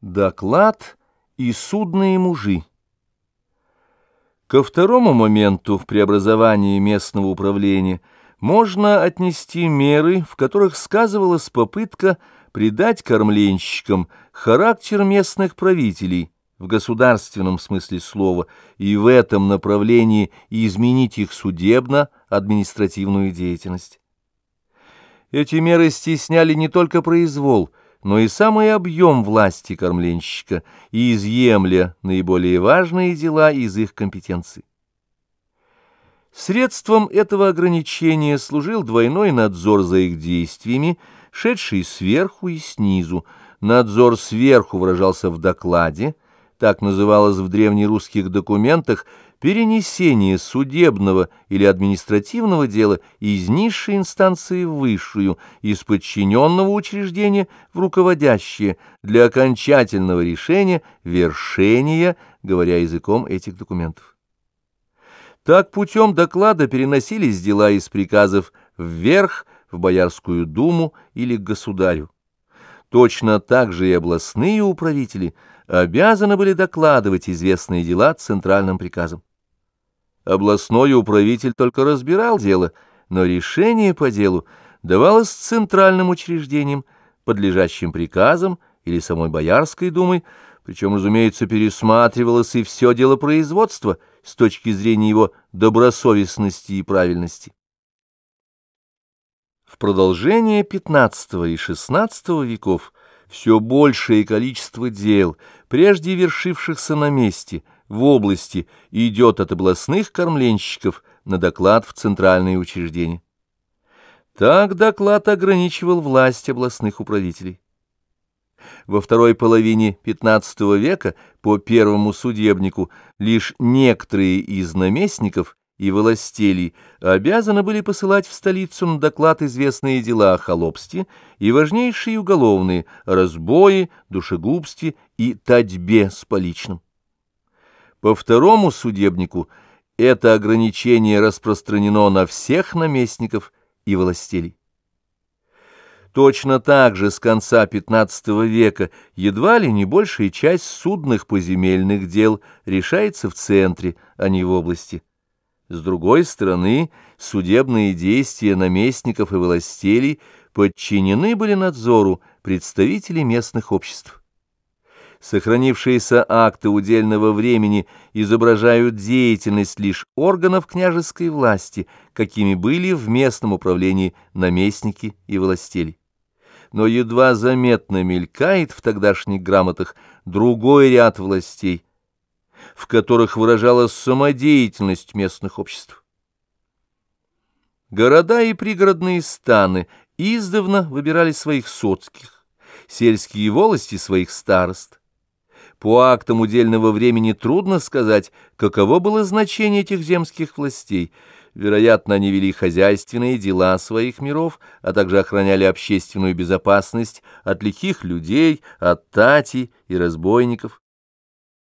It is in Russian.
Доклад и судные мужи. Ко второму моменту в преобразовании местного управления можно отнести меры, в которых сказывалась попытка придать кормленщикам характер местных правителей в государственном смысле слова и в этом направлении изменить их судебно-административную деятельность. Эти меры стесняли не только произвол – но и самый объем власти кормленщика, и изъемля наиболее важные дела из их компетенции. Средством этого ограничения служил двойной надзор за их действиями, шедший сверху и снизу. Надзор сверху выражался в докладе, так называлось в древнерусских документах перенесение судебного или административного дела из низшей инстанции в высшую, из подчиненного учреждения в руководящее, для окончательного решения вершения, говоря языком этих документов. Так путем доклада переносились дела из приказов вверх, в Боярскую думу или к государю. Точно так же и областные управители обязаны были докладывать известные дела центральным приказом. Областной управитель только разбирал дело, но решение по делу давалось центральным учреждениям, подлежащим приказам или самой Боярской думой, причем, разумеется, пересматривалось и все дело производства с точки зрения его добросовестности и правильности. В продолжение XV и XVI веков все большее количество дел, прежде вершившихся на месте – в области идет от областных кормленщиков на доклад в центральные учреждения. Так доклад ограничивал власть областных управителей. Во второй половине XV века по первому судебнику лишь некоторые из наместников и властелей обязаны были посылать в столицу на доклад известные дела о холопстве и важнейшие уголовные – разбои, душегубстве и татьбе с поличным. По второму судебнику это ограничение распространено на всех наместников и властелей. Точно так же с конца XV века едва ли не большая часть судных поземельных дел решается в центре, а не в области. С другой стороны, судебные действия наместников и властелей подчинены были надзору представителей местных обществ. Сохранившиеся акты удельного времени изображают деятельность лишь органов княжеской власти, какими были в местном управлении наместники и властели. Но едва заметно мелькает в тогдашних грамотах другой ряд властей, в которых выражалась самодеятельность местных обществ. Города и пригородные станы издавна выбирали своих соцких, сельские волости своих старост. По актам удельного времени трудно сказать, каково было значение этих земских властей. Вероятно, они вели хозяйственные дела своих миров, а также охраняли общественную безопасность от лихих людей, от тати и разбойников.